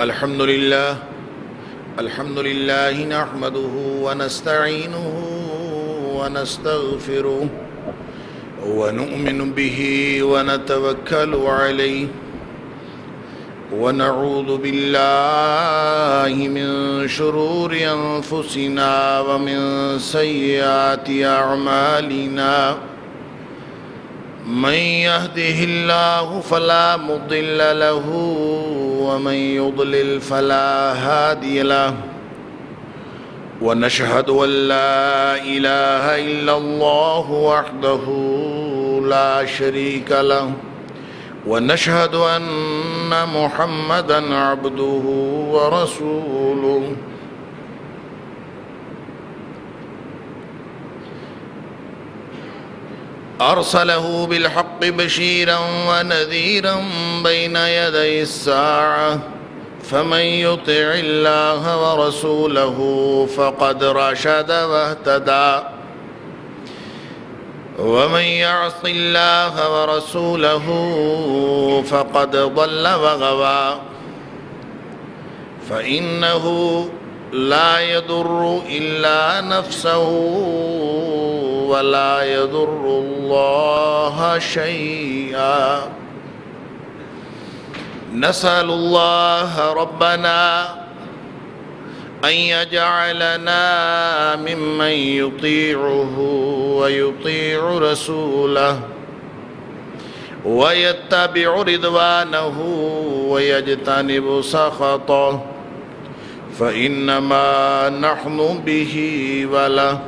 الحمد لله الحمد لله نحمده ونستعينه ونستغفره ونؤمن به ونتوكل عليه، ونعوذ بالله من شرور أنفسنا ومن سيئات أعمالنا. من يهده الله فلا مضل له ومن يضلل فلا هادي له. ونشهد أن لا إله إلا الله وحده لا شريك له. ونشهد أن محمدا عبده ورسوله. أرسله بالحق بشيرا ونذيرا بين يدي الساعة فمن يطع الله ورسوله فقد رشد واهتدى. ومن يعص الله ورسوله فقد ضل وغوى. فإنه لا يضر إلا نفسه. ولا يضر الله شيئا. نسأل الله ربنا أن يجعلنا ممن يطيعه ويطيع رسوله ويتبع رضوانه ويجتنب سخطه فإنما نحن به وله.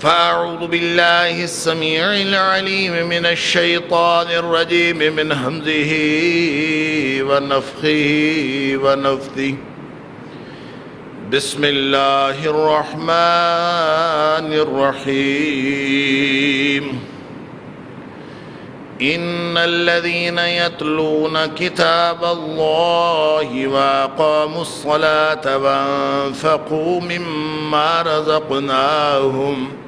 فأعوذ بالله السميع العليم من الشيطان الرجيم من همزه ونفخه ونفثه. بسم الله الرحمن الرحيم. إن الذين يتلون كتاب الله وأقاموا الصلاة وأنفقوا مما رزقناهم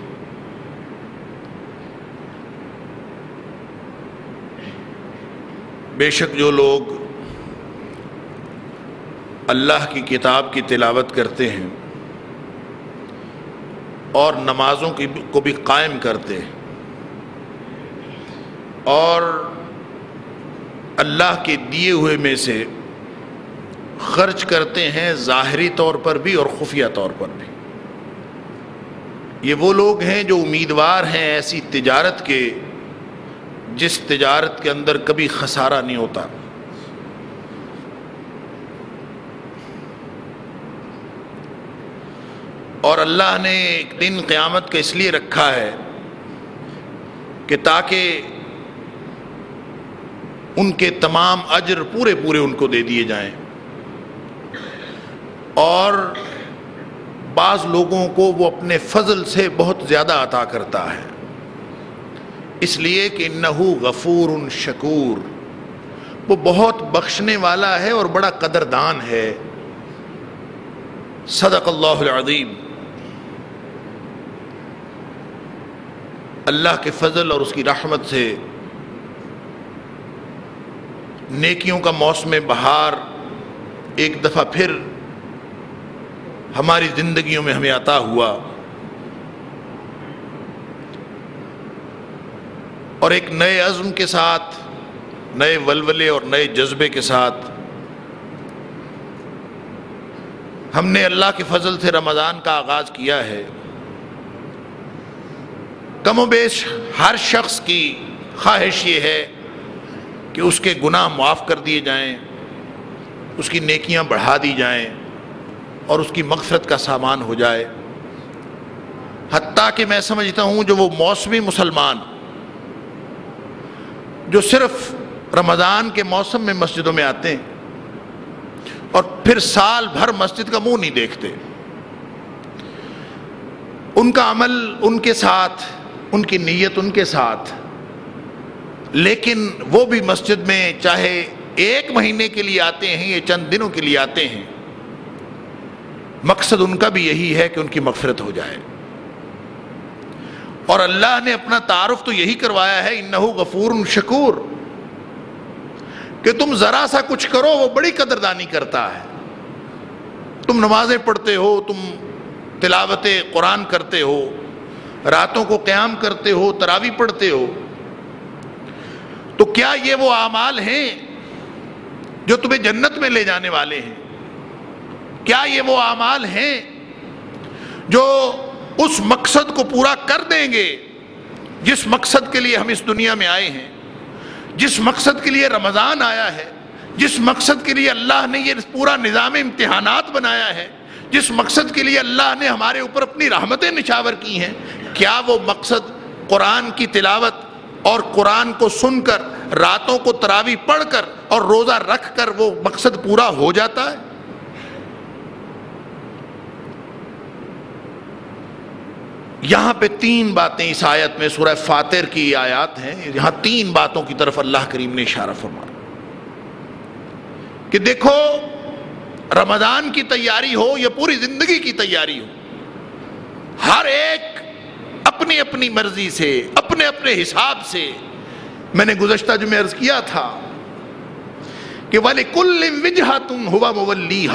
بے شک جو لوگ اللہ کی کتاب کی تلاوت کرتے ہیں اور نمازوں کی کو بھی قائم کرتے ہیں اور اللہ کے دیے ہوئے میں سے خرچ کرتے ہیں ظاہری طور پر بھی اور خفیہ طور پر بھی۔ یہ وہ لوگ ہیں جو امیدوار ہیں ایسی تجارت کے جس تجارت کے اندر کبھی خسارہ نہیں ہوتا۔ اور اللہ نے ایک دن قیامت کا اس لیے رکھا ہے کہ تاکہ ان کے تمام اجر پورے پورے ان کو دے دیے جائیں۔ اور بعض لوگوں کو وہ اپنے فضل سے بہت زیادہ عطا کرتا ہے۔ اس لیے کہ نحو غفور شکور۔ وہ بہت بخشنے والا ہے اور بڑا قدردان ہے۔ صدق اللہ العظیم۔ اللہ کے فضل اور اس کی رحمت سے نیکیوں کا موسم بہار ایک دفعہ پھر ہماری زندگیوں میں ہمیں عطا ہوا۔ اور ایک نئے عزم کے ساتھ، نئے ولولے اور نئے جذبے کے ساتھ۔ ہم نے اللہ کے فضل سے رمضان کا آغاز کیا ہے۔ کم و بیش ہر شخص کی خواہش یہ ہے کہ اس کے گناہ معاف کر دیے جائیں، اس کی نیکیاں بڑھا دی جائیں اور اس کی مغفرت کا سامان ہو جائے۔ حتیٰ کہ میں سمجھتا ہوں جو وہ موسمی مسلمان جو صرف رمضان کے موسم میں مسجدوں میں آتے ہیں اور پھر سال بھر مسجد کا منہ نہیں دیکھتے۔ ان کا عمل ان کے ساتھ، ان کی نیت ان کے ساتھ۔ لیکن وہ بھی مسجد میں چاہے ایک مہینے کے لیے آتے ہیں یا چند دنوں کے لیے آتے ہیں، مقصد ان کا بھی یہی ہے کہ ان کی مغفرت ہو جائے۔ اور اللہ نے اپنا تعارف تو یہی کروایا ہے، انہو غفور شکور۔ کہ تم ذرا سا کچھ کرو، وہ بڑی قدردانی کرتا ہے۔ تم نمازیں پڑھتے ہو، تم تلاوت قرآن کرتے ہو، راتوں کو قیام کرتے ہو تراوی پڑھتے ہو۔ تو کیا یہ وہ اعمال ہیں جو تمہیں جنت میں لے جانے والے ہیں؟ کیا یہ وہ اعمال ہیں جو اس مقصد کو پورا کر دیں گے جس مقصد کے لیے ہم اس دنیا میں آئے ہیں، جس مقصد کے لیے رمضان آیا ہے، جس مقصد کے لیے اللہ نے یہ پورا نظام امتحانات بنایا ہے، جس مقصد کے لیے اللہ نے ہمارے اوپر اپنی رحمتیں نچاور کی ہیں، کیا وہ مقصد قرآن کی تلاوت اور قرآن کو سن کر، راتوں کو تراوی پڑھ کر اور روزہ رکھ کر وہ مقصد پورا ہو جاتا ہے؟ یہاں پہ تین باتیں اس آیت میں سورہ فاتر کی آیات ہیں، یہاں تین باتوں کی طرف اللہ کریم نے اشارہ فرما کہ دیکھو، رمضان کی تیاری ہو یا پوری زندگی کی تیاری ہو، ہر ایک اپنی اپنی مرضی سے، اپنے اپنے حساب سے۔ میں نے گزشتہ جو میں عرض کیا تھا کہ والے کل وجہ تم ہوا مولی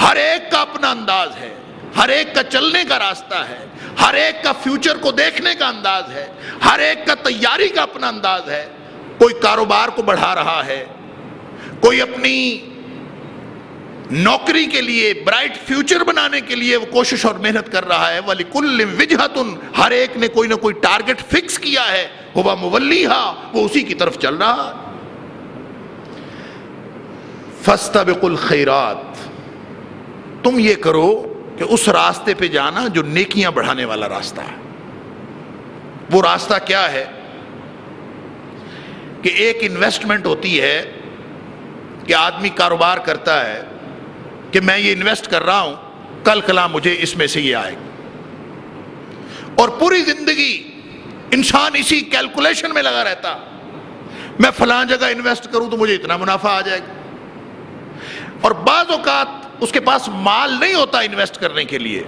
ہر ایک کا اپنا انداز ہے۔ ہر ایک کا چلنے کا راستہ ہے، ہر ایک کا فیوچر کو دیکھنے کا انداز ہے، ہر ایک کا تیاری کا اپنا انداز ہے۔ کوئی کاروبار کو بڑھا رہا ہے، کوئی اپنی نوکری کے لیے برائٹ فیوچر بنانے کے لیے وہ کوشش اور محنت کر رہا ہے۔ ولی کل وجہتن ہر ایک نے کوئی نہ کوئی ٹارگٹ فکس کیا ہے۔ ہوا مولی وہ اسی کی طرف چل رہا۔ فستبق الخیرات تم یہ کرو کہ اس راستے پہ جانا جو نیکیاں بڑھانے والا راستہ ہے۔ وہ راستہ کیا ہے؟ کہ ایک انویسٹمنٹ ہوتی ہے کہ آدمی کاروبار کرتا ہے کہ میں یہ انویسٹ کر رہا ہوں، کل کلا مجھے اس میں سے یہ آئے گا اور پوری زندگی انسان اسی کیلکولیشن میں لگا رہتا۔ میں فلاں جگہ انویسٹ کروں تو مجھے اتنا منافع آ جائے گا۔ اور بعض اوقات اس کے پاس مال نہیں ہوتا انویسٹ کرنے کے لیے،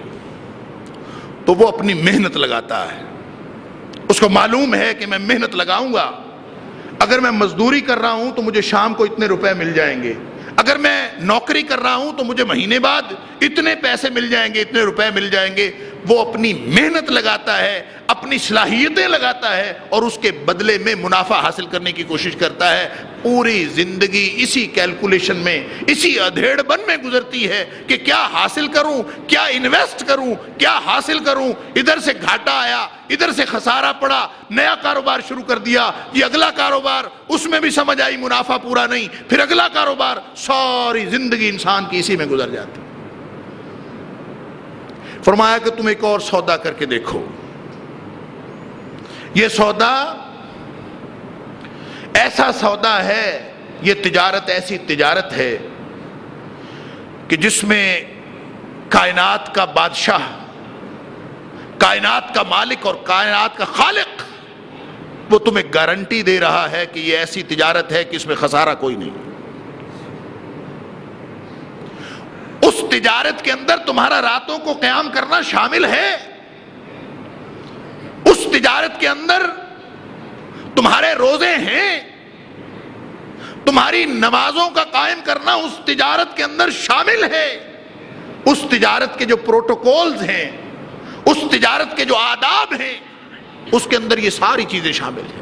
تو وہ اپنی محنت لگاتا ہے۔ اس کو معلوم ہے کہ میں محنت لگاؤں گا۔ اگر میں مزدوری کر رہا ہوں تو مجھے شام کو اتنے روپے مل جائیں گے۔ اگر میں نوکری کر رہا ہوں تو مجھے مہینے بعد اتنے پیسے مل جائیں گے، اتنے روپے مل جائیں گے۔ وہ اپنی محنت لگاتا ہے، اپنی صلاحیتیں لگاتا ہے اور اس کے بدلے میں منافع حاصل کرنے کی کوشش کرتا ہے۔ پوری زندگی اسی کیلکولیشن میں، اسی ادھیڑ بن میں گزرتی ہے کہ کیا حاصل کروں، کیا انویسٹ کروں، کیا حاصل کروں۔ ادھر سے گھاٹا آیا، ادھر سے خسارہ پڑا، نیا کاروبار شروع کر دیا، یہ اگلا کاروبار، اس میں بھی سمجھ آئی منافع پورا نہیں، پھر اگلا کاروبار، ساری زندگی انسان کی اسی میں گزر جاتی۔ فرمایا کہ تم ایک اور سودا کر کے دیکھو۔ یہ سودا ایسا سودا ہے، یہ تجارت ایسی تجارت ہے کہ جس میں کائنات کا بادشاہ، کائنات کا مالک اور کائنات کا خالق، وہ تمہیں گارنٹی دے رہا ہے کہ یہ ایسی تجارت ہے کہ اس میں خسارہ کوئی نہیں۔ اس تجارت کے اندر تمہارا راتوں کو قیام کرنا شامل ہے۔ اس تجارت کے اندر تمہارے روزے ہیں۔ تمہاری نمازوں کا قائم کرنا اس تجارت کے اندر شامل ہے۔ اس تجارت کے جو پروٹوکولز ہیں، اس تجارت کے جو آداب ہیں، اس کے اندر یہ ساری چیزیں شامل ہیں۔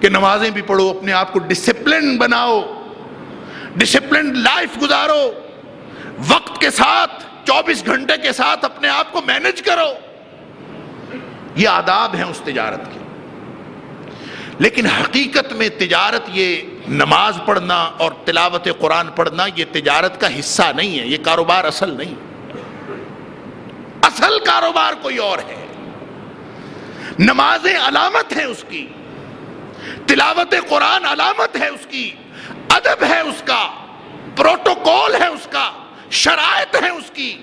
کہ نمازیں بھی پڑھو، اپنے آپ کو ڈسپلن بناؤ۔ ڈسپلن لائف گزارو۔ وقت کے ساتھ، چوبیس گھنٹے کے ساتھ اپنے آپ کو مینج کرو۔ یہ آداب ہیں اس تجارت کے۔ لیکن حقیقت میں تجارت یہ نماز پڑھنا اور تلاوت قرآن پڑھنا یہ تجارت کا حصہ نہیں ہے، یہ کاروبار اصل نہیں۔ اصل کاروبار کوئی اور ہے۔ نمازیں علامت ہیں اس کی۔ تلاوت قرآن علامت ہے اس کی۔ ادب ہے اس کا۔ پروٹوکول ہے اس کا۔ شرائط ہے اس کی۔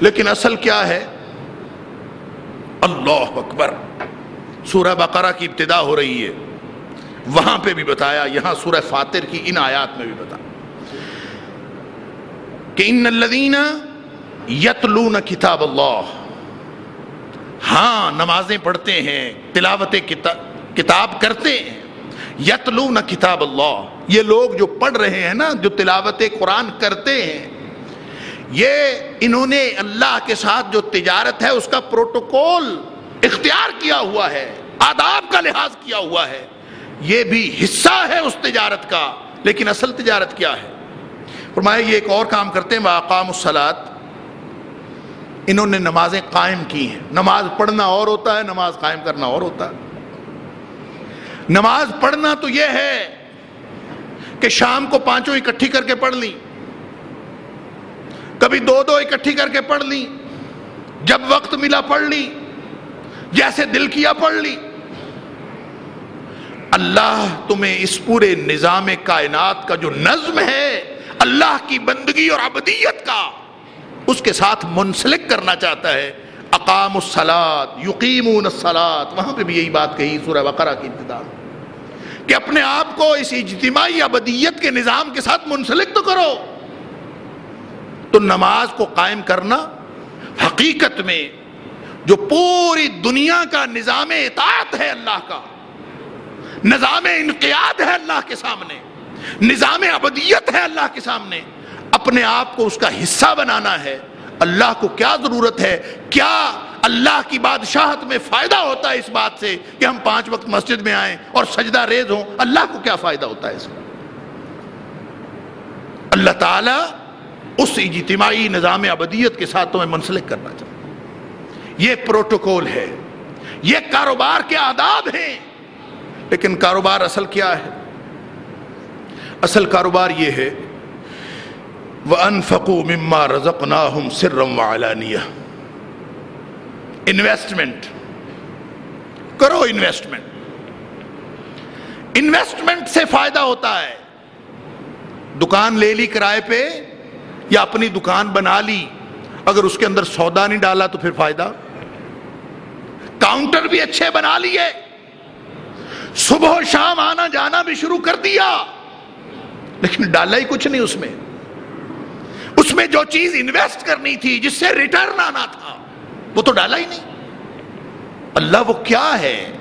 لیکن اصل کیا ہے؟ اللہ اکبر۔ سورہ بقرہ کی ابتدا ہو رہی ہے۔ وہاں پہ بھی بتایا، یہاں سورہ فاتر کی ان آیات میں بھی بتا کہ ان الذین یتلون کتاب اللہ۔ ہاں نمازیں پڑھتے ہیں تلاوت کتاب کرتے ہیں۔ یتلون کتاب اللہ۔ یہ لوگ جو پڑھ رہے ہیں نا، جو تلاوت قرآن کرتے ہیں، یہ انہوں نے اللہ کے ساتھ جو تجارت ہے، اس کا پروٹوکول اختیار کیا ہوا ہے، آداب کا لحاظ کیا ہوا ہے۔ یہ بھی حصہ ہے اس تجارت کا، لیکن اصل تجارت کیا ہے؟ فرمایا، یہ ایک اور کام کرتے ہیں، واقام السلات انہوں نے نمازیں قائم کی ہیں۔ نماز پڑھنا اور ہوتا ہے، نماز قائم کرنا اور ہوتا ہے۔ نماز پڑھنا تو یہ ہے کہ شام کو پانچوں اکٹھی کر کے پڑھ لی۔ کبھی دو دو اکٹھی کر کے پڑھ لی۔ جب وقت ملا پڑھ لی۔ جیسے دل کیا پڑھ لی۔ اللہ تمہیں اس پورے نظام کائنات کا جو نظم ہے، اللہ کی بندگی اور ابدیت کا، اس کے ساتھ منسلک کرنا چاہتا ہے۔ اقام السلاد یقیمون السلاد وہاں پہ بھی یہی بات کہی سورہ بقرہ کی ابتدا کہ اپنے آپ کو اس اجتماعی ابدیت کے نظام کے ساتھ منسلک تو کرو۔ تو نماز کو قائم کرنا حقیقت میں جو پوری دنیا کا نظام اطاعت ہے اللہ کا، نظام انقیاد ہے اللہ کے سامنے، نظام ابدیت ہے اللہ کے سامنے، اپنے آپ کو اس کا حصہ بنانا ہے۔ اللہ کو کیا ضرورت ہے؟ کیا اللہ کی بادشاہت میں فائدہ ہوتا ہے اس بات سے کہ ہم پانچ وقت مسجد میں آئیں اور سجدہ ریز ہوں، اللہ کو کیا فائدہ ہوتا ہے اس میں؟ اللہ تعالی اس اجتماعی نظام ابدیت کے ساتھ تمہیں منسلک کرنا چاہتا یہ پروٹوکول ہے، یہ کاروبار کے آداب ہیں، لیکن کاروبار اصل کیا ہے؟ اصل کاروبار یہ ہے وہ انفقو مما رزق ناہم سرم انویسٹمنٹ کرو انویسٹمنٹ انویسٹمنٹ سے فائدہ ہوتا ہے دکان لے لی کرائے پہ یا اپنی دکان بنا لی اگر اس کے اندر سودا نہیں ڈالا تو پھر فائدہ کاؤنٹر بھی اچھے بنا لیے صبح و شام آنا جانا بھی شروع کر دیا لیکن ڈالا ہی کچھ نہیں اس میں اس میں جو چیز انویسٹ کرنی تھی جس سے ریٹرن آنا تھا وہ تو ڈالا ہی نہیں۔ اللہ وہ کیا ہے؟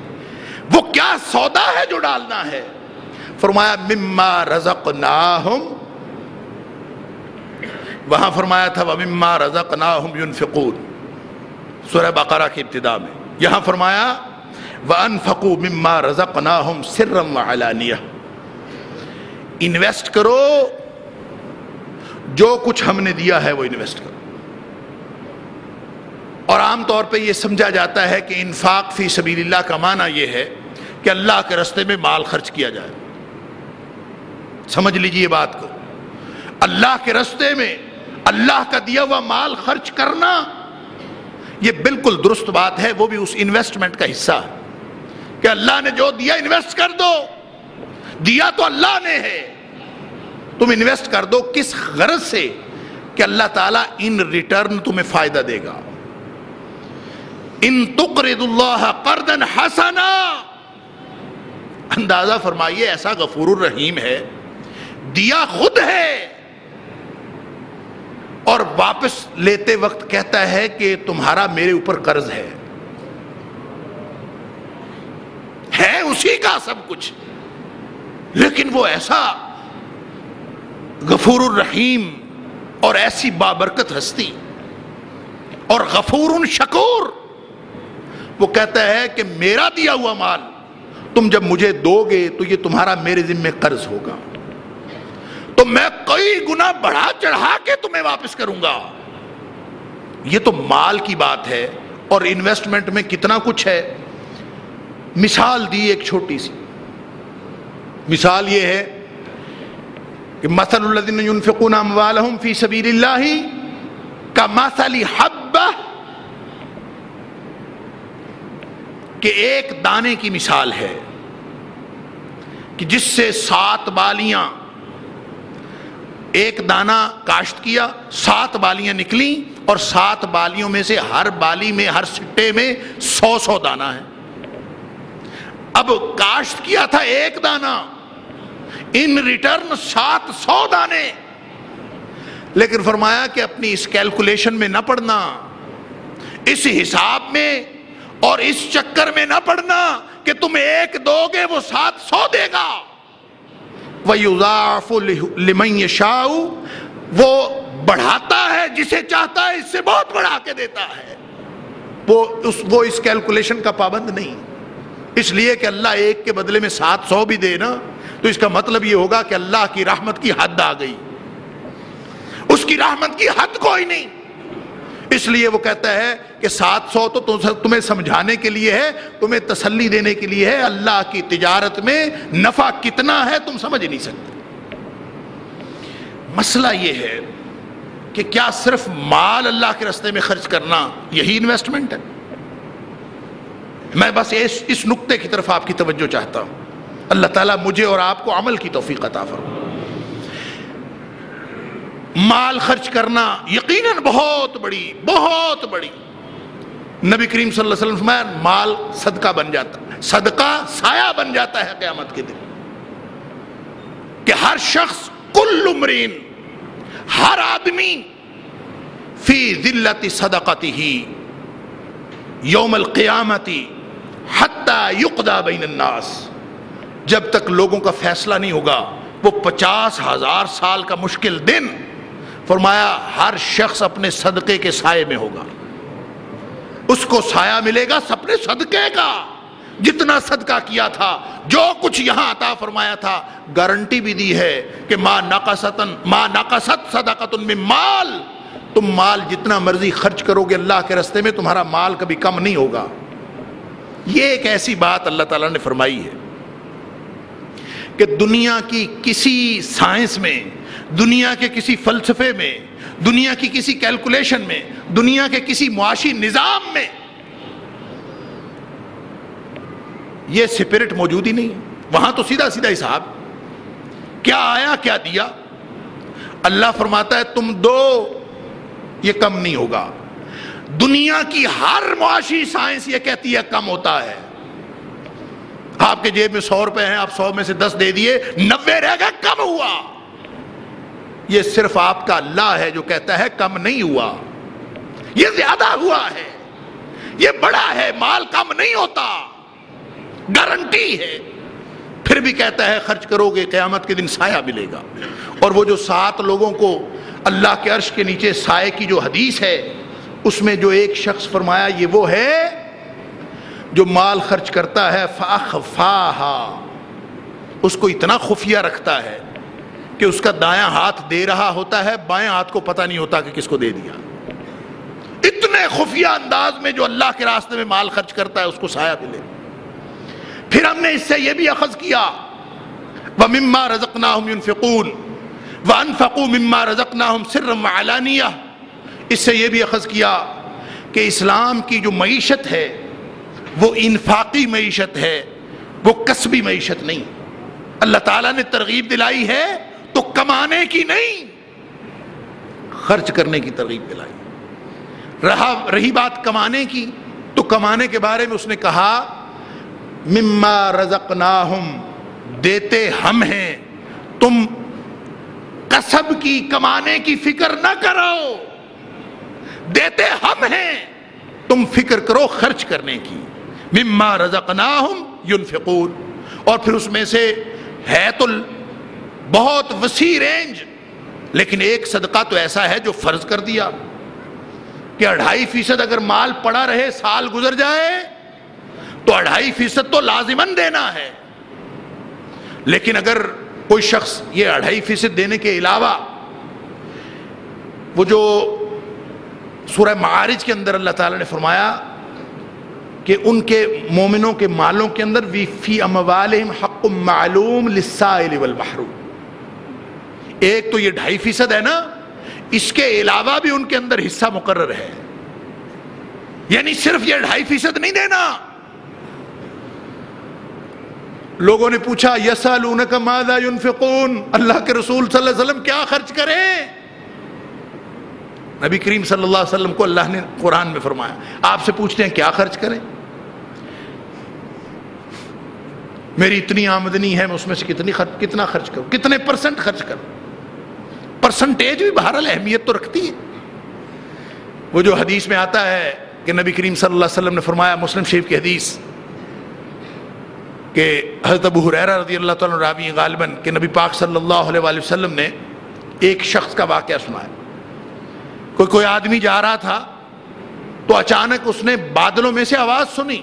وہ کیا سودا ہے جو ڈالنا ہے؟ فرمایا، مما رزق وہاں فرمایا تھا وہ مما رزق سورہ بقرہ کی ابتدا میں۔ یہاں فرمایا وہ انفقو مما رزق سرم علانیہ انویسٹ کرو، جو کچھ ہم نے دیا ہے وہ انویسٹ کرو۔ اور عام طور پہ یہ سمجھا جاتا ہے کہ انفاق فی سبیل اللہ کا معنی یہ ہے کہ اللہ کے رستے میں مال خرچ کیا جائے۔ سمجھ لیجیے بات کو۔ اللہ کے رستے میں اللہ کا دیا ہوا مال خرچ کرنا، یہ بالکل درست بات ہے، وہ بھی اس انویسٹمنٹ کا حصہ ہے۔ کہ اللہ نے جو دیا انویسٹ کر دو، دیا تو اللہ نے ہے۔ تم انویسٹ کر دو کس غرض سے؟ کہ اللہ تعالیٰ ان ریٹرن تمہیں فائدہ دے گا۔ ان تقرد اللہ قردن حسنا۔ اندازہ فرمائیے، ایسا غفور الرحیم ہے، دیا خود ہے۔ اور واپس لیتے وقت کہتا ہے کہ تمہارا میرے اوپر قرض ہے۔ ہے اسی کا سب کچھ، لیکن وہ ایسا غفور الرحیم اور ایسی بابرکت ہستی اور غفور شکور۔ وہ کہتا ہے کہ میرا دیا ہوا مال تم جب مجھے دو گے تو یہ تمہارا میرے ذمے قرض ہوگا۔ تو میں کئی گنا بڑھا چڑھا کے تمہیں واپس کروں گا۔ یہ تو مال کی بات ہے اور انویسٹمنٹ میں کتنا کچھ ہے۔ مثال دی ایک چھوٹی سی۔ مثال یہ ہے کہ مسل الدین ينفقون اموالهم فی سبیل اللہ کا مثل حبہ کہ ایک دانے کی مثال ہے کہ جس سے سات بالیاں، ایک دانہ کاشت کیا، سات بالیاں نکلی اور سات بالیوں میں سے ہر بالی میں، ہر سٹے میں سو سو دانہ ہے اب کاشت کیا تھا ایک دانہ، ان ریٹرن سات سو دانے۔ لیکن فرمایا کہ اپنی اس کیلکولیشن میں نہ پڑنا اس حساب میں اور اس چکر میں نہ پڑنا کہ تم ایک دو گے وہ سات سو دے گا۔ لمن شاہ وہ بڑھاتا ہے جسے چاہتا ہے، اس سے بہت بڑھا کے دیتا ہے۔ وہ اس وہ اس کیلکولیشن کا پابند نہیں۔ اس لیے کہ اللہ ایک کے بدلے میں سات سو بھی دے نا، تو اس کا مطلب یہ ہوگا کہ اللہ کی رحمت کی حد آ گئی۔ اس کی رحمت کی حد کوئی نہیں۔ اس لیے وہ کہتا ہے کہ سات سو تو تمہیں سمجھانے کے لیے ہے، تمہیں تسلی دینے کے لیے ہے۔ اللہ کی تجارت میں نفع کتنا ہے تم سمجھ نہیں سکتے۔ مسئلہ یہ ہے کہ کیا صرف مال اللہ کے رستے میں خرچ کرنا یہی انویسٹمنٹ ہے؟ میں بس اس نقطے کی طرف آپ کی توجہ چاہتا ہوں۔ اللہ تعالیٰ مجھے اور آپ کو عمل کی توفیق عطا فرما مال خرچ کرنا یقیناً بہت بڑی بہت بڑی۔ نبی کریم صلی اللہ علیہ وسلم مال صدقہ بن جاتا، صدقہ سایہ بن جاتا ہے قیامت کے دن۔ کہ ہر شخص، کل عمرین ہر آدمی، فی ذلت صدقتی ہی یوم القیامتی حتی یقدا بین الناس۔ جب تک لوگوں کا فیصلہ نہیں ہوگا، وہ پچاس ہزار سال کا مشکل دن فرمایا ہر شخص اپنے صدقے کے سائے میں ہوگا۔ اس کو سایہ ملے گا سپنے صدقے کا۔ جتنا صدقہ کیا تھا، جو کچھ یہاں عطا فرمایا تھا گارنٹی بھی دی ہے کہ ماں ناقصتن ماں ناقصت صدقت میں مال۔ تم مال جتنا مرضی خرچ کرو گے اللہ کے رستے میں، تمہارا مال کبھی کم نہیں ہوگا۔ یہ ایک ایسی بات اللہ تعالیٰ نے فرمائی ہے کہ دنیا کی کسی سائنس میں دنیا کے کسی فلسفے میں، دنیا کی کسی کیلکولیشن میں، دنیا کے کسی معاشی نظام میں یہ سپرٹ موجود ہی نہیں وہاں تو سیدھا سیدھا حساب کیا آیا، کیا دیا؟ اللہ فرماتا ہے، تم دو، یہ کم نہیں ہوگا۔ دنیا کی ہر معاشی سائنس یہ کہتی ہے، کم ہوتا ہے۔ آپ کے جیب میں سو روپے ہیں، آپ سو میں سے دس دے دیے نبے رہ گئے، کم ہوا۔ یہ صرف آپ کا اللہ ہے جو کہتا ہے کم نہیں ہوا۔ یہ زیادہ ہوا ہے۔ یہ بڑا ہے۔ مال کم نہیں ہوتا۔ گارنٹی ہے۔ پھر بھی کہتا ہے خرچ کرو گے، قیامت کے دن سایہ ملے گا۔ اور وہ جو سات لوگوں کو اللہ کے عرش کے نیچے سائے کی جو حدیث ہے، اس میں جو ایک شخص فرمایا، یہ وہ ہے جو مال خرچ کرتا ہے فاخ اس کو اتنا خفیہ رکھتا ہے۔ کہ اس کا دایاں ہاتھ دے رہا ہوتا ہے، بائیں ہاتھ کو پتہ نہیں ہوتا کہ کس کو دے دیا۔ اتنے خفیہ انداز میں جو اللہ کے راستے میں مال خرچ کرتا ہے، اس کو سایہ ملے۔ پھر ہم نے اس سے یہ بھی اخذ کیا۔ وہ مما رزق نہ فکون وہ انفقو مما رزق اس سے یہ بھی اخذ کیا کہ اسلام کی جو معیشت ہے، وہ انفاقی معیشت ہے، وہ کسبی معیشت نہیں۔ اللہ تعالیٰ نے ترغیب دلائی ہے تو کمانے کی نہیں، خرچ کرنے کی ترغیب دلائی۔ رہا، رہی بات کمانے کی، تو کمانے کے بارے میں اس نے کہا، مما رزق دیتے ہم ہیں، تم کسب کی، کمانے کی فکر نہ کرو۔ دیتے ہم ہیں، تم فکر کرو خرچ کرنے کی۔ مما رزق ينفقون اور پھر اس میں سے ہے تو بہت وسیع رینج۔ لیکن ایک صدقہ تو ایسا ہے جو فرض کر دیا کہ اڑھائی فیصد اگر مال پڑا رہے، سال گزر جائے، تو اڑھائی فیصد تو لازمن دینا ہے۔ لیکن اگر کوئی شخص یہ اڑھائی فیصد دینے کے علاوہ وہ جو سورہ معارج کے اندر اللہ تعالیٰ نے فرمایا کہ ان کے مومنوں کے مالوں کے اندر وی فی اموالہم حق معلوم للسائل والمحروم۔ ایک تو یہ ڈھائی فیصد ہے نا، اس کے علاوہ بھی ان کے اندر حصہ مقرر ہے۔ یعنی صرف یہ ڈھائی فیصد نہیں دینا۔ لوگوں نے پوچھا یسالونک ماذا ينفقون؟ اللہ کے رسول صلی اللہ علیہ وسلم کیا خرچ کریں؟ نبی کریم صلی اللہ علیہ وسلم کو اللہ نے قرآن میں فرمایا۔ آپ سے پوچھتے ہیں کیا خرچ کریں؟ میری اتنی آمدنی ہے، میں اس میں سے کتنی خرچ، کتنا خرچ کروں؟ کتنے پرسنٹ خرچ کروں؟ پرسنٹیج بھی بہرحال اہمیت تو رکھتی ہے۔ وہ جو حدیث میں آتا ہے کہ نبی کریم صلی اللہ علیہ وسلم نے فرمایا، مسلم شریف کی حدیث کہ حضرت ابو حریرہ رضی اللہ تعالیٰ راوی غالباً کہ نبی پاک صلی اللہ علیہ وآلہ وسلم نے ایک شخص کا واقعہ سنایا۔ کوئی کوئی آدمی جا رہا تھا تو اچانک اس نے بادلوں میں سے آواز سنی۔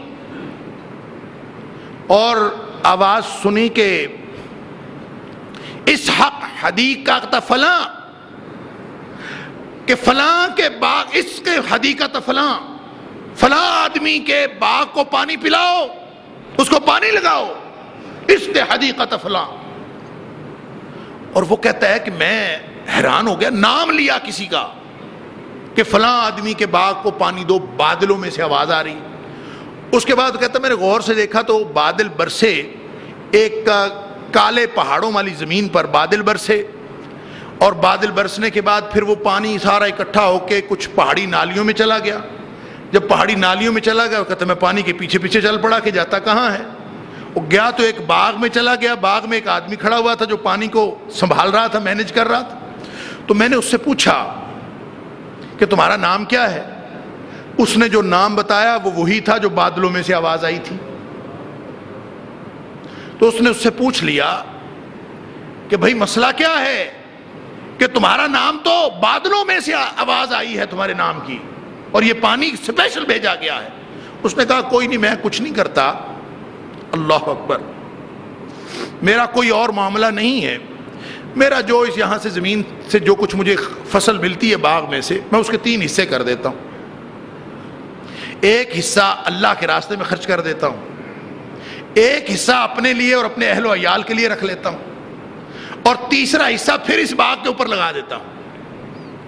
اور آواز سنی کہ، اس حق حدیق کا فلاں کہ فلاں کے باغ، اس کے حدیقت فلاں فلاں آدمی کے باغ کو پانی پلاؤ، اس کو پانی لگاؤ، اس کے حدیقت فلاں۔ اور وہ کہتا ہے کہ میں حیران ہو گیا، نام لیا کسی کا کہ فلاں آدمی کے باغ کو پانی دو، بادلوں میں سے آواز آ رہی۔ اس کے بعد کہتا میں نے غور سے دیکھا تو بادل برسے، ایک کالے پہاڑوں والی زمین پر بادل برسے۔ اور بادل برسنے کے بعد پھر وہ پانی سارا اکٹھا ہو کے کچھ پہاڑی نالیوں میں چلا گیا۔ جب پہاڑی نالیوں میں چلا گیا کہتا میں پانی کے پیچھے پیچھے چل پڑا کہ جاتا کہاں ہے؟ وہ گیا تو ایک باغ میں چلا گیا۔ باغ میں ایک آدمی کھڑا ہوا تھا جو پانی کو سنبھال رہا تھا مینج کر رہا تھا۔ تو میں نے اس سے پوچھا کہ تمہارا نام کیا ہے؟ اس نے جو نام بتایا وہ وہی تھا جو بادلوں میں سے آواز آئی تھی۔ تو اس نے اس سے پوچھ لیا کہ بھائی مسئلہ کیا ہے؟ کہ تمہارا نام تو بادلوں میں سے آواز آئی ہے تمہارے نام کی اور یہ پانی اسپیشل بھیجا گیا ہے۔ اس نے کہا، کوئی نہیں، میں کچھ نہیں کرتا۔ اللہ اکبر۔ میرا کوئی اور معاملہ نہیں ہے۔ میرا جو اس یہاں سے زمین سے جو کچھ مجھے فصل ملتی ہے باغ میں سے، میں اس کے تین حصے کر دیتا ہوں۔ ایک حصہ اللہ کے راستے میں خرچ کر دیتا ہوں۔ ایک حصہ اپنے لیے اور اپنے اہل و عیال کے لیے رکھ لیتا ہوں۔ اور تیسرا حصہ پھر اس باغ کے اوپر لگا دیتا ہوں۔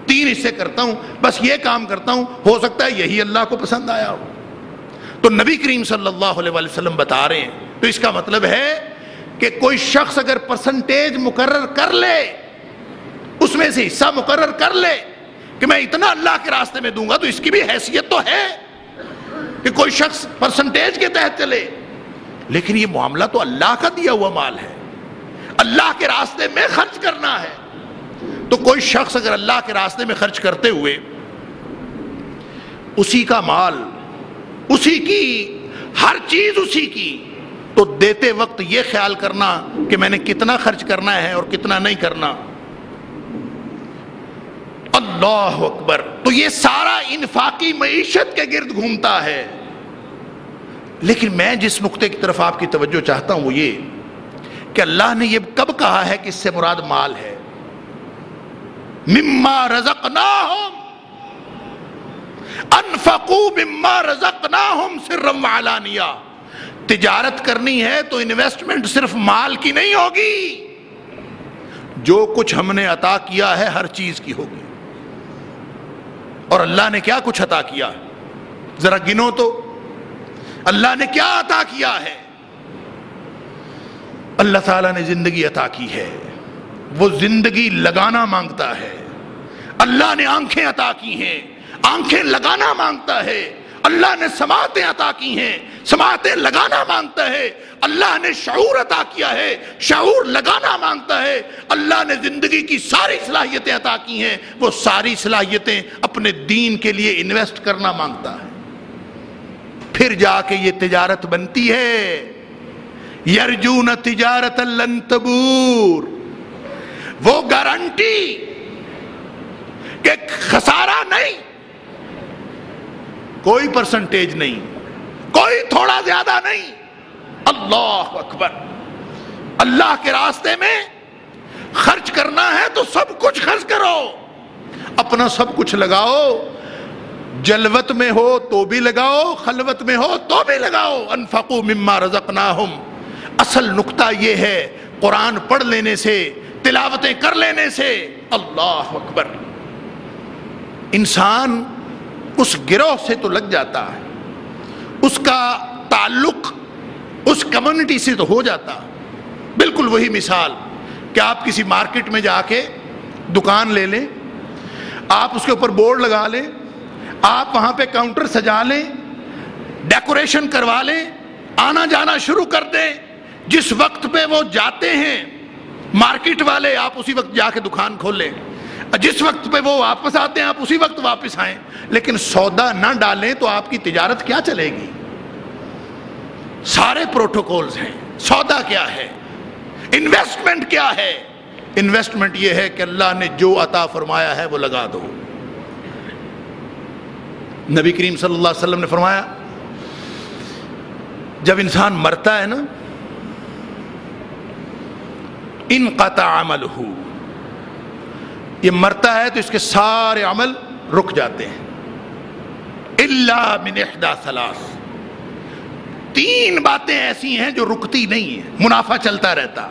تین حصے کرتا ہوں، بس یہ کام کرتا ہوں، ہو سکتا ہے یہی اللہ کو پسند آیا ہو۔ تو نبی کریم صلی اللہ علیہ وسلم بتا رہے ہیں۔ تو اس کا مطلب ہے کہ کوئی شخص اگر پرسنٹیج مقرر کر لے، اس میں سے حصہ مقرر کر لے کہ میں اتنا اللہ کے راستے میں دوں گا، تو اس کی بھی حیثیت تو ہے کہ کوئی شخص پرسنٹیج کے تحت چلے۔ لیکن یہ معاملہ تو اللہ کا دیا ہوا مال ہے۔ اللہ کے راستے میں خرچ کرنا ہے۔ تو کوئی شخص اگر اللہ کے راستے میں خرچ کرتے ہوئے اسی کا مال، اسی کی ہر چیز اسی کی، تو دیتے وقت یہ خیال کرنا کہ میں نے کتنا خرچ کرنا ہے اور کتنا نہیں کرنا۔ اللہ اکبر۔ تو یہ سارا انفاقی معیشت کے گرد گھومتا ہے۔ لیکن میں جس نقطے کی طرف آپ کی توجہ چاہتا ہوں وہ یہ کہ اللہ نے یہ کب کہا ہے کہ اس سے مراد مال ہے؟ مما رزقناہم انفقو مما رزقناہم سرم علانیہ۔ تجارت کرنی ہے تو انویسٹمنٹ صرف مال کی نہیں ہوگی۔ جو کچھ ہم نے عطا کیا ہے ہر چیز کی ہوگی۔ اور اللہ نے کیا کچھ عطا کیا؟ ذرا گنو تو۔ اللہ نے کیا عطا کیا ہے؟ اللہ تعالیٰ نے زندگی عطا کی ہے۔ وہ زندگی لگانا مانگتا ہے۔ اللہ نے آنکھیں عطا کی ہیں۔ آنکھیں لگانا مانگتا ہے۔ اللہ نے سماعتیں عطا کی ہیں۔ سماعتیں لگانا مانگتا ہے۔ اللہ نے شعور عطا کیا ہے۔ شعور لگانا مانگتا ہے۔ اللہ نے زندگی کی ساری صلاحیتیں عطا کی ہیں۔ وہ ساری صلاحیتیں اپنے دین کے لیے انویسٹ کرنا مانگتا ہے۔ پھر جا کے یہ تجارت بنتی ہے۔ یرجون تجارت تبور. وہ گارنٹی کہ خسارہ نہیں. کوئی پرسنٹیج نہیں. کوئی کوئی تھوڑا زیادہ نہیں. اللہ اکبر. اللہ کے راستے میں خرچ کرنا ہے تو سب کچھ خرچ کرو. اپنا سب کچھ لگاؤ. جلوت میں ہو تو بھی لگاؤ. خلوت میں ہو تو بھی لگاؤ. انفقو مما رزقناہم. اصل نقطہ یہ ہے، قرآن پڑھ لینے سے، تلاوتیں کر لینے سے، اللہ اکبر۔ انسان اس گروہ سے تو لگ جاتا ہے، اس کا تعلق اس کمیونٹی سے تو ہو جاتا۔ بالکل وہی مثال کہ آپ کسی مارکیٹ میں جا کے دکان لے لیں، آپ اس کے اوپر بورڈ لگا لیں، آپ وہاں پہ کاؤنٹر سجا لیں، ڈیکوریشن کروا لیں، آنا جانا شروع کر دیں۔ جس وقت پہ وہ جاتے ہیں، مارکیٹ والے آپ اسی وقت جا کے دکان کھول لیں جس وقت پہ وہ واپس آتے ہیں، آپ اسی وقت واپس آئیں۔ لیکن سودا نہ ڈالیں تو آپ کی تجارت کیا چلے گی؟ سارے پروٹوکولز ہیں۔ سودا کیا ہے؟ انویسٹمنٹ کیا ہے؟ انویسٹمنٹ یہ ہے کہ اللہ نے جو عطا فرمایا ہے وہ لگا دو۔ نبی کریم صلی اللہ علیہ وسلم نے فرمایا، جب انسان مرتا ہے نا ان قطع عمل ہو یہ مرتا ہے تو اس کے سارے عمل رک جاتے ہیں۔ اللہ من احدا ثلاث۔ تین باتیں ایسی ہیں جو رکتی نہیں ہیں۔ منافع چلتا رہتا۔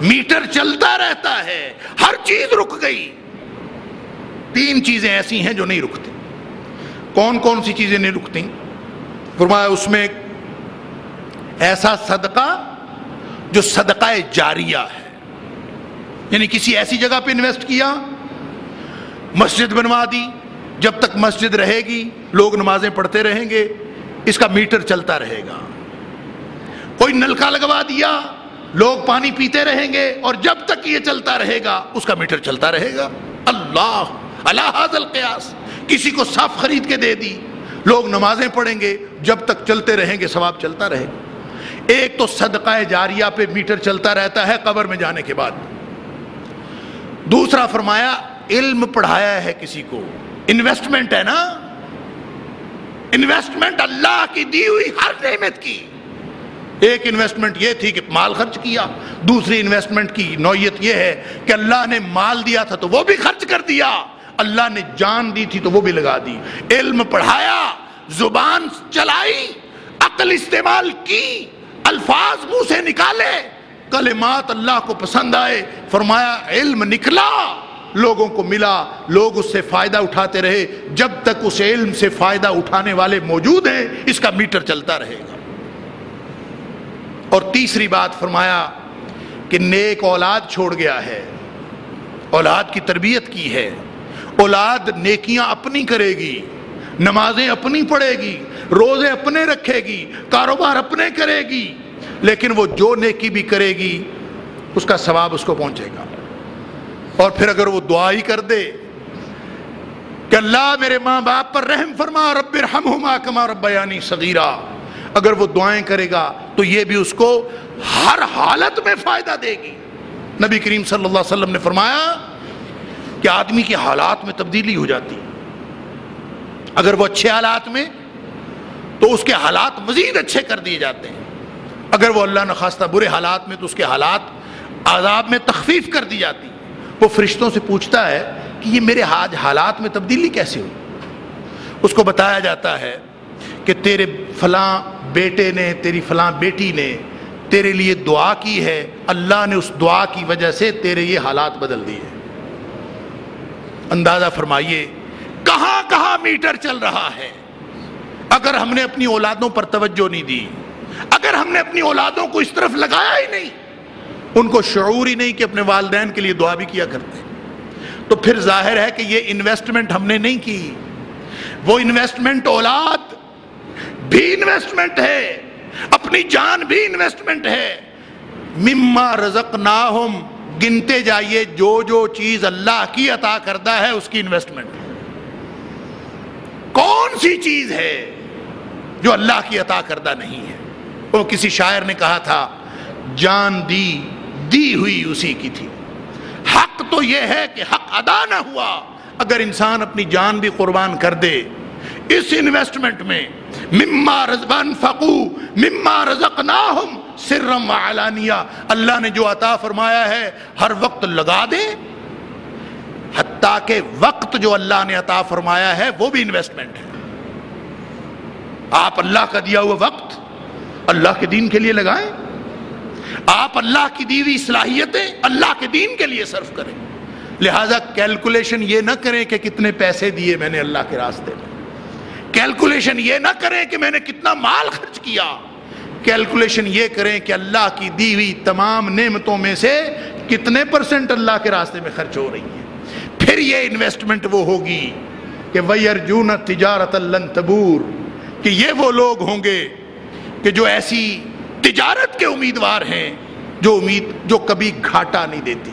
میٹر چلتا رہتا ہے۔ ہر چیز رک گئی۔ تین چیزیں ایسی ہیں جو نہیں رکتی۔ کون کون سی چیزیں نہیں رکتی فرمایا اس میں ایسا صدقہ جو صدقہ جاریہ ہے۔ یعنی کسی ایسی جگہ پہ انویسٹ کیا، مسجد بنوا دی، جب تک مسجد رہے گی، لوگ نمازیں پڑھتے رہیں گے، اس کا میٹر چلتا رہے گا۔ کوئی نلکا لگوا دیا، لوگ پانی پیتے رہیں گے، اور جب تک یہ چلتا رہے گا، اس کا میٹر چلتا رہے گا۔ اللہ اللہ حاضل قیاس کسی کو صاف خرید کے دے دی، لوگ نمازیں پڑھیں گے، جب تک چلتے رہیں گے، ثواب چلتا رہے گا۔ ایک تو صدقہ جاریہ پہ میٹر چلتا رہتا ہے، قبر میں جانے کے بعد۔ دوسرا فرمایا، علم پڑھایا ہے کسی کو۔ انویسٹمنٹ ہے نا؟ انویسٹمنٹ اللہ کی دی ہوئی ہر نعمت کی۔ ایک انویسٹمنٹ یہ تھی کہ مال خرچ کیا، دوسری انویسٹمنٹ کی نوعیت یہ ہے کہ اللہ نے مال دیا تھا تو وہ بھی خرچ کر دیا۔ اللہ نے جان دی تھی تو وہ بھی لگا دی۔ علم پڑھایا، زبان چلائی، عقل استعمال کی، الفاظ منہ سے نکالے۔ کلمات اللہ کو پسند آئے، فرمایا، علم نکلا، لوگوں کو ملا، لوگ اس سے فائدہ اٹھاتے رہے، جب تک اس علم سے فائدہ اٹھانے والے موجود ہیں، اس کا میٹر چلتا رہے گا۔ اور تیسری بات فرمایا کہ نیک اولاد چھوڑ گیا ہے، اولاد کی تربیت کی ہے، اولاد نیکیاں اپنی کرے گی، نمازیں اپنی پڑھے گی، روزے اپنے رکھے گی، کاروبار اپنے کرے گی لیکن وہ جو نیکی بھی کرے گی، اس کا ثواب اس کو پہنچے گا۔ اور پھر اگر وہ دعا ہی کر دے کہ اللہ میرے ماں باپ پر رحم فرما، رب رحمہما کما ربیانی صغیرہ اگر وہ دعائیں کرے گا تو یہ بھی اس کو ہر حالت میں فائدہ دے گی۔ نبی کریم صلی اللہ علیہ وسلم نے فرمایا کہ آدمی کے حالات میں تبدیلی ہو جاتی۔ اگر وہ اچھے حالات میں، تو اس کے حالات مزید اچھے کر دیے جاتے ہیں۔ اگر وہ اللہ نخواستہ برے حالات میں تو اس کے حالات عذاب میں تخفیف کر دی جاتی۔ وہ فرشتوں سے پوچھتا ہے کہ یہ میرے حاج حالات میں تبدیلی کیسے ہوئی؟ اس کو بتایا جاتا ہے کہ تیرے فلاں بیٹے نے، تیری فلاں بیٹی نے تیرے لیے دعا کی ہے۔ اللہ نے اس دعا کی وجہ سے تیرے یہ حالات بدل دیے۔ اندازہ فرمائیے، کہاں کہاں میٹر چل رہا ہے؟ اگر ہم نے اپنی اولادوں پر توجہ نہیں دی اگر ہم نے اپنی اولادوں کو اس طرف لگایا ہی نہیں، ان کو شعور ہی نہیں کہ اپنے والدین کے لیے دعا بھی کیا کرتے تو پھر ظاہر ہے کہ یہ انویسٹمنٹ ہم نے نہیں کی۔ وہ انویسٹمنٹ اولاد بھی انویسٹمنٹ ہے، اپنی جان بھی انویسٹمنٹ ہے۔ مما رزق نہ گنتے جائیے، جو جو چیز اللہ کی عطا کرتا ہے، اس کی انویسٹمنٹ کون سی چیز ہے جو اللہ کی عطا کردہ نہیں ہے؟ وہ کسی شاعر نے کہا تھا، جان دی دی ہوئی اسی کی تھی۔ حق تو یہ ہے کہ حق ادا نہ ہوا۔ اگر انسان اپنی جان بھی قربان کر دے، اس انویسٹمنٹ میں مما رزبان فقو، مما رزقناہم سرم علانیہ۔ اللہ نے جو عطا فرمایا ہے، ہر وقت لگا دے۔ حتیٰ کہ وقت جو اللہ نے عطا فرمایا ہے، وہ بھی انویسٹمنٹ ہے۔ آپ اللہ کا دیا ہوا وقت اللہ کے دین کے لیے لگائیں۔ آپ اللہ کی دیوی صلاحیتیں اللہ کے دین کے لیے صرف کریں۔ لہذا کیلکولیشن یہ نہ کریں کہ کتنے پیسے دیے میں نے اللہ کے راستے میں۔ کیلکولیشن یہ نہ کریں کہ میں نے کتنا مال خرچ کیا۔ کیلکولیشن یہ کریں کہ اللہ کی دی ہوئی تمام نعمتوں میں سے کتنے پرسنٹ اللہ کے راستے میں خرچ ہو رہی ہے پھر یہ انویسٹمنٹ وہ ہوگی کہ وہی ارجون تجارت اللہ تبور۔ کہ یہ وہ لوگ ہوں گے کہ جو ایسی تجارت کے امیدوار ہیں، جو امید، جو کبھی گھاٹا نہیں دیتی۔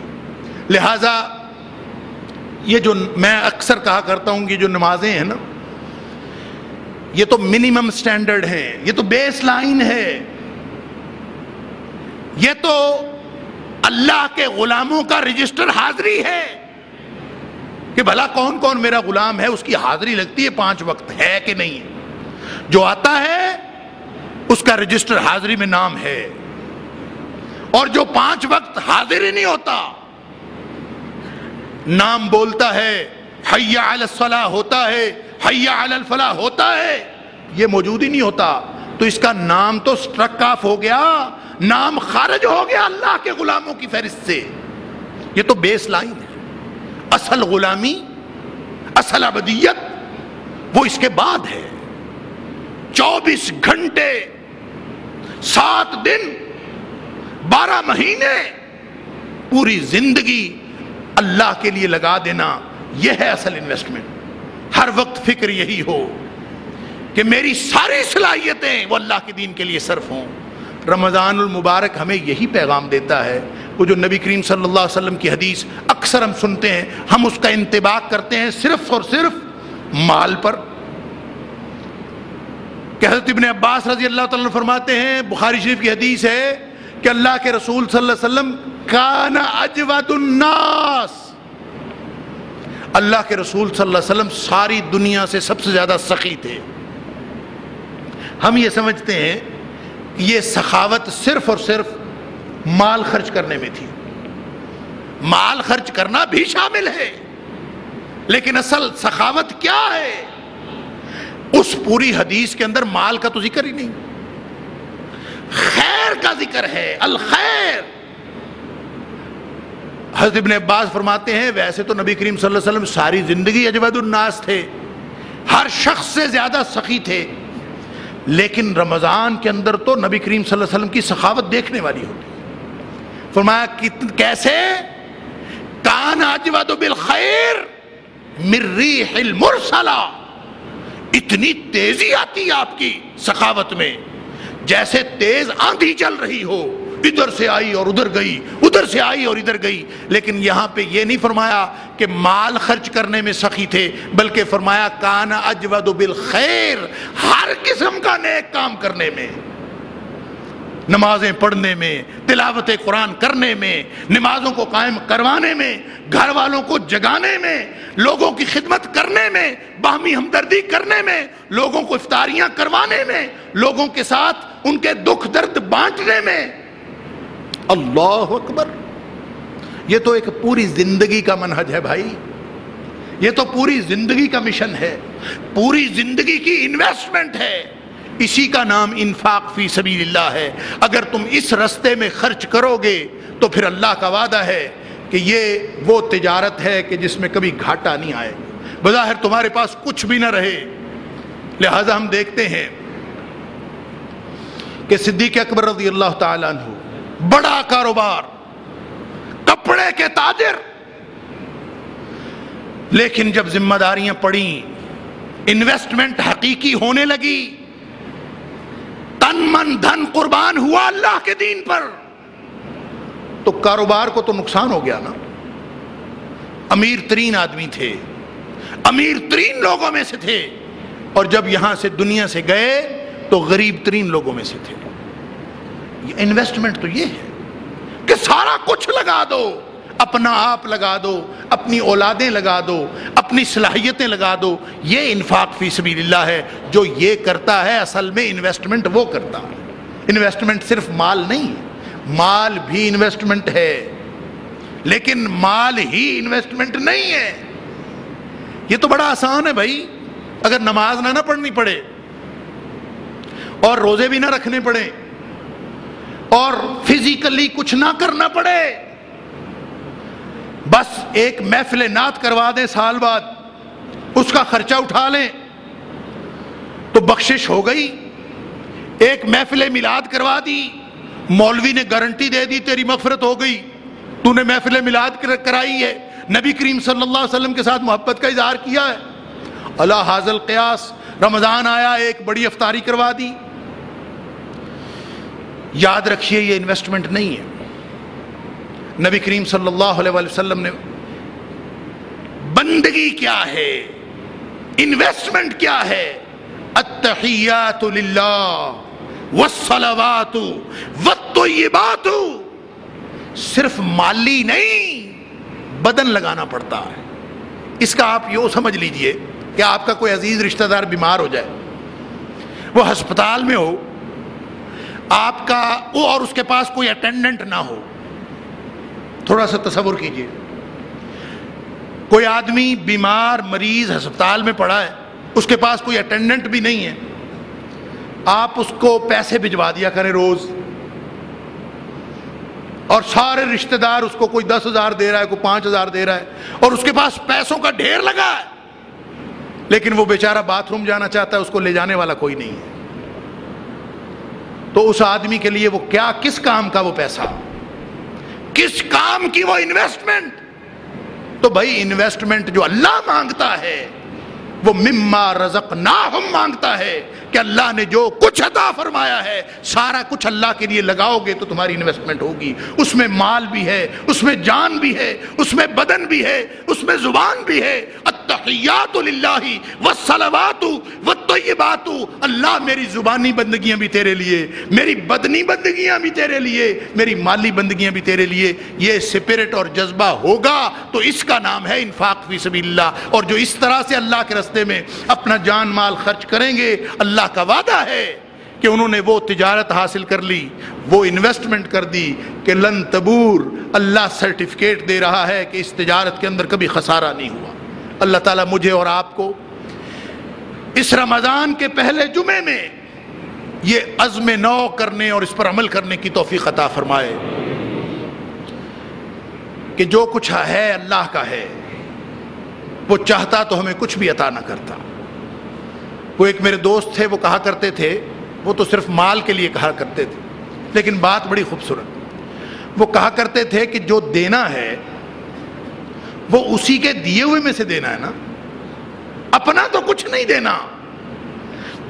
لہذا یہ جو میں اکثر کہا کرتا ہوں کہ جو نمازیں ہیں نا، یہ تو منیمم سٹینڈرڈ ہے یہ تو بیس لائن ہے۔ یہ تو اللہ کے غلاموں کا رجسٹر حاضری ہے کہ بھلا کون کون میرا غلام ہے، اس کی حاضری لگتی ہے پانچ وقت، ہے کہ نہیں ہے۔ جو آتا ہے اس کا رجسٹر حاضری میں نام ہے۔ اور جو پانچ وقت حاضر ہی نہیں ہوتا، نام بولتا ہے حیا الصلاح ہوتا ہے حیا الفلاح ہوتا ہے، یہ موجود ہی نہیں ہوتا۔ تو اس کا نام تو سٹرک آف ہو گیا، نام خارج ہو گیا اللہ کے غلاموں کی فہرست سے۔ یہ تو بیس لائن ہے۔ اصل غلامی، اصل ابدیت، وہ اس کے بعد ہے۔ چوبیس گھنٹے سات دن، بارہ مہینے پوری زندگی اللہ کے لیے لگا دینا، یہ ہے اصل انویسٹمنٹ ہر وقت فکر یہی ہو کہ میری ساری صلاحیتیں وہ اللہ کے دین کے لیے صرف ہوں۔ رمضان المبارک ہمیں یہی پیغام دیتا ہے، وہ جو نبی کریم صلی اللہ علیہ وسلم کی حدیث اکثر ہم سنتے ہیں، ہم اس کا انتباق کرتے ہیں صرف اور صرف مال پر۔ کہ حضرت ابن عباس رضی اللہ تعالیٰ فرماتے ہیں، بخاری شریف کی حدیث ہے کہ اللہ کے رسول صلی اللہ علیہ وسلم کانا اجود الناس۔ اللہ کے رسول صلی اللہ علیہ وسلم ساری دنیا سے سب سے زیادہ سخی تھے۔ ہم یہ سمجھتے ہیں کہ یہ سخاوت صرف اور صرف مال خرچ کرنے میں تھی۔ مال خرچ کرنا بھی شامل ہے، لیکن اصل سخاوت کیا ہے؟ اس پوری حدیث کے اندر مال کا تو ذکر ہی نہیں۔ خیر کا ذکر ہے، الخیر۔ حضرت ابن عباس فرماتے ہیں، ویسے تو نبی کریم صلی اللہ علیہ وسلم ساری زندگی اجود الناس تھے، ہر شخص سے زیادہ سخی تھے، لیکن رمضان کے اندر تو نبی کریم صلی اللہ علیہ وسلم کی سخاوت دیکھنے والی ہوتی۔ فرمایا کیسے؟ کان اجود بالخیر مریح المرسلہ۔ اتنی تیزی آتی ہے آپ کی سخاوت میں، جیسے تیز آندھی چل رہی ہو۔ ادھر سے آئی اور ادھر گئی، ادھر سے آئی اور ادھر گئی۔ لیکن یہاں پہ یہ نہیں فرمایا کہ مال خرچ کرنے میں سخی تھے، بلکہ فرمایا کان اجود بالخیر، ہر قسم کا نیک کام کرنے میں۔ نمازیں پڑھنے میں تلاوت قرآن کرنے میں، نمازوں کو قائم کروانے میں، گھر والوں کو جگانے میں، لوگوں کی خدمت کرنے میں، باہمی ہمدردی کرنے میں، لوگوں کو افطاریاں کروانے میں، لوگوں کے ساتھ ان کے دکھ درد بانٹنے میں۔ اللہ اکبر! یہ تو ایک پوری زندگی کا منہج ہے بھائی۔ یہ تو پوری زندگی کا مشن ہے۔ پوری زندگی کی انویسٹمنٹ ہے۔ اسی کا نام انفاق فی سبیل اللہ ہے۔ اگر تم اس رستے میں خرچ کرو گے تو پھر اللہ کا وعدہ ہے کہ یہ وہ تجارت ہے کہ جس میں کبھی گھاٹا نہیں آئے۔ بظاہر تمہارے پاس کچھ بھی نہ رہے۔ لہذا ہم دیکھتے ہیں کہ صدیق اکبر رضی اللہ تعالیٰ عنہ بڑا کاروبار، کپڑے کے تاجر۔ لیکن جب ذمہ داریاں پڑیں انویسٹمنٹ حقیقی ہونے لگی۔ تن من دھن قربان ہوا اللہ کے دین پر۔ تو کاروبار کو تو نقصان ہو گیا نا۔ امیر ترین آدمی تھے۔ امیر ترین لوگوں میں سے تھے۔ اور جب یہاں سے دنیا سے گئے تو غریب ترین لوگوں میں سے تھے۔ یہ انویسٹمنٹ تو یہ ہے کہ سارا کچھ لگا دو۔ اپنا آپ لگا دو، اپنی اولادیں لگا دو، اپنی صلاحیتیں لگا دو، یہ انفاق فی سبیل اللہ ہے۔ جو یہ کرتا ہے، اصل میں انویسٹمنٹ وہ کرتا۔ ہے انویسٹمنٹ صرف مال نہیں مال بھی انویسٹمنٹ ہے۔ لیکن مال ہی انویسٹمنٹ نہیں ہے۔ یہ تو بڑا آسان ہے بھائی، اگر نماز نہ نہ پڑھنی پڑے اور روزے بھی نہ رکھنے پڑے اور فزیکلی کچھ نہ کرنا پڑے۔ بس ایک محفل نعت کروا دیں سال بعد، اس کا خرچہ اٹھا لیں۔ تو بخشش ہو گئی۔ ایک محفل میلاد کروا دی۔ مولوی نے گارنٹی دے دی، تیری مغفرت ہو گئی۔ تو نے محفل میلاد کرائی ہے۔ نبی کریم صلی اللہ علیہ وسلم کے ساتھ محبت کا اظہار کیا ہے۔ اللہ حاضل قیاس رمضان آیا، ایک بڑی افطاری کروا دی۔ یاد رکھیے، یہ انویسٹمنٹ نہیں ہے۔ نبی کریم صلی اللہ علیہ وسلم نے بندگی کیا ہے؟ انویسٹمنٹ کیا ہے؟ التحیات للہ والصلوات والطیبات صرف مالی نہیں، بدن لگانا پڑتا ہے۔ اس کا آپ یوں سمجھ لیجیے کہ آپ کا کوئی عزیز رشتہ دار بیمار ہو جائے، وہ ہسپتال میں ہو، آپ کا وہ اور اس کے پاس کوئی اٹینڈنٹ نہ ہو تھوڑا سا تصور کیجیے۔ کوئی آدمی بیمار مریض ہسپتال میں پڑا ہے، اس کے پاس کوئی اٹینڈنٹ بھی نہیں ہے، آپ اس کو پیسے بھجوا دیا کریں روز۔ اور سارے رشتہ دار اس کو کوئی دس ہزار دے رہا ہے، کوئی پانچ ہزار دے رہا ہے، اور اس کے پاس پیسوں کا ڈھیر لگا ہے۔ لیکن وہ بیچارہ باتھ روم جانا چاہتا ہے، اس کو لے جانے والا کوئی نہیں ہے۔ تو اس آدمی کے لیے وہ کیا، کس کام کا وہ پیسہ؟ کس کام کی وہ انویسٹمنٹ تو بھائی انویسٹمنٹ جو اللہ مانگتا ہے، وہ مما رزق نہ ہم مانگتا ہے۔ کہ اللہ نے جو کچھ عطا فرمایا ہے، سارا کچھ اللہ کے لیے لگاؤ گے تو تمہاری انویسٹمنٹ ہوگی۔ اس میں مال بھی ہے، اس میں جان بھی ہے، اس میں بدن بھی ہے، اس میں زبان بھی ہے۔ التحیات للہ والصلوات والطیبات۔ اللہ میری زبانی بندگیاں بھی تیرے لیے، میری بدنی بندگیاں بھی تیرے لیے، میری مالی بندگیاں بھی تیرے لیے۔ یہ سپرٹ اور جذبہ ہوگا تو اس کا نام ہے انفاق فی سبیل اللہ۔ اور جو اس طرح سے اللہ کے رستے میں اپنا جان مال خرچ کریں گے، اللہ اللہ کا وعدہ ہے کہ انہوں نے وہ تجارت حاصل کر لی، وہ انویسٹمنٹ کر دی کہ لن تبور، اللہ سرٹیفکیٹ دے رہا ہے کہ اس تجارت کے اندر کبھی خسارہ نہیں ہوا۔ اللہ تعالیٰ مجھے اور آپ کو اس رمضان کے پہلے جمعے میں یہ عزم نو کرنے اور اس پر عمل کرنے کی توفیق عطا فرمائے کہ جو کچھ ہے اللہ کا ہے، وہ چاہتا تو ہمیں کچھ بھی عطا نہ کرتا۔ وہ ایک میرے دوست تھے، وہ کہا کرتے تھے، وہ تو صرف مال کے لیے کہا کرتے تھے، لیکن بات بڑی خوبصورت۔ وہ کہا کرتے تھے کہ جو دینا ہے، وہ اسی کے دیے ہوئے میں سے دینا ہے نا۔ اپنا تو کچھ نہیں دینا۔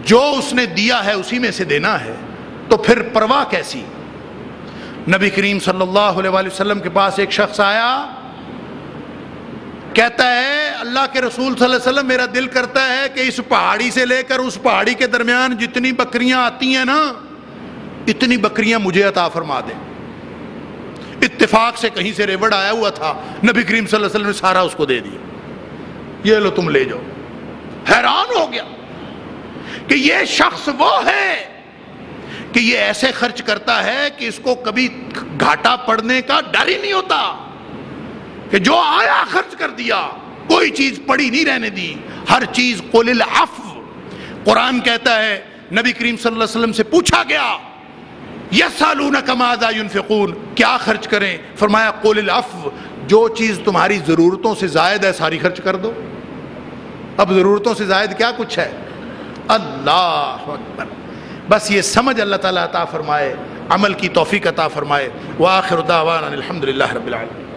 جو اس نے دیا ہے، اسی میں سے دینا ہے۔ تو پھر پرواہ کیسی؟ نبی کریم صلی اللہ علیہ وسلم کے پاس ایک شخص آیا۔ کہتا ہے، اللہ کے رسول صلی اللہ علیہ وسلم، میرا دل کرتا ہے کہ اس پہاڑی سے لے کر اس پہاڑی کے درمیان جتنی بکریاں آتی ہیں نا، اتنی بکریاں مجھے عطا فرما دیں اتفاق سے کہیں سے ریوڑ آیا ہوا تھا، نبی کریم صلی اللہ علیہ وسلم نے سارا اس کو دے دیا۔ یہ لو تم لے جاؤ۔ حیران ہو گیا کہ یہ شخص وہ ہے کہ یہ ایسے خرچ کرتا ہے کہ اس کو کبھی گھاٹا پڑنے کا ڈر ہی نہیں ہوتا۔ کہ جو آیا خرچ کر دیا، کوئی چیز پڑی نہیں رہنے دی۔ ہر چیز قول العفو قرآن کہتا ہے، نبی کریم صلی اللہ علیہ وسلم سے پوچھا گیا یسالونک ماذا ينفقون کیا خرچ کریں؟ فرمایا قول العفو جو چیز تمہاری ضرورتوں سے زائد ہے، ساری خرچ کر دو۔ اب ضرورتوں سے زائد کیا کچھ ہے؟ اللہ اکبر۔ بس یہ سمجھ اللہ تعالیٰ عطا فرمائے، عمل کی توفیق عطا فرمائے۔ وآخر دعوانا الحمدللہ رب العالمين